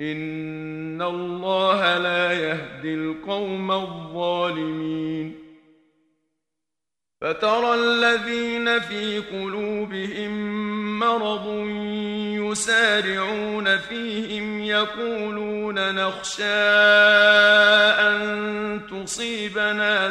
ان الله لا يهدي القوم الظالمين فترى الذين في قلوبهم مرض يسارعون فيهم يقولون نخشى ان تصيبنا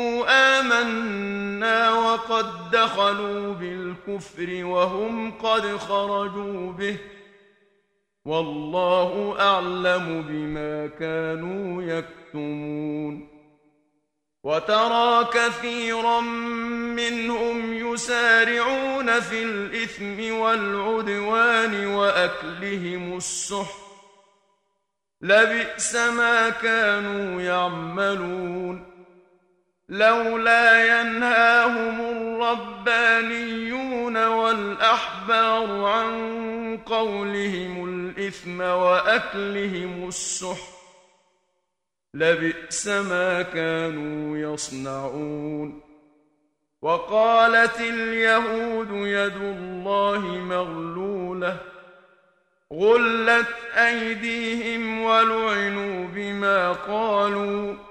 وقد دخلوا بالكفر وهم قد خرجوا به والله أعلم بما كانوا يكتمون وترى كثيرا منهم يسارعون في الإثم والعدوان وأكلهم السحر لبئس ما كانوا يعملون لولا ينهاهم الربانيون والأحبار عن قولهم الإثم وأكلهم السحر لبئس ما كانوا يصنعون. وقالت اليهود يد الله مغلولة غلت أيديهم ولعنوا بما قالوا.